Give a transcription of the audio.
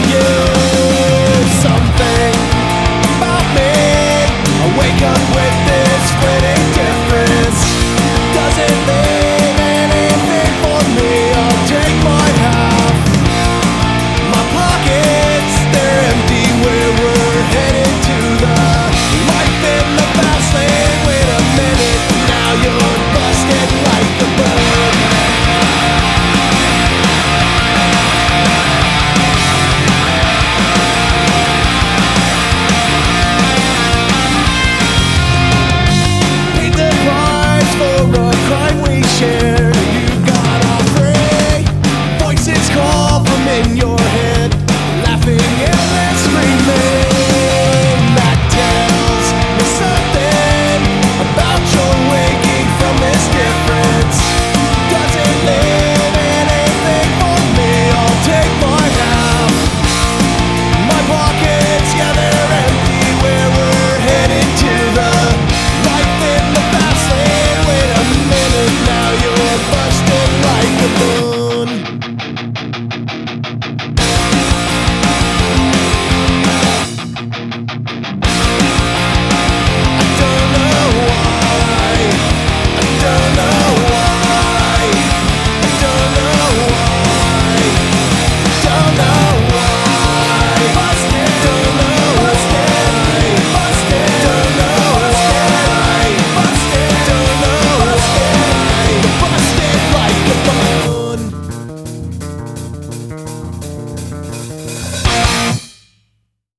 you.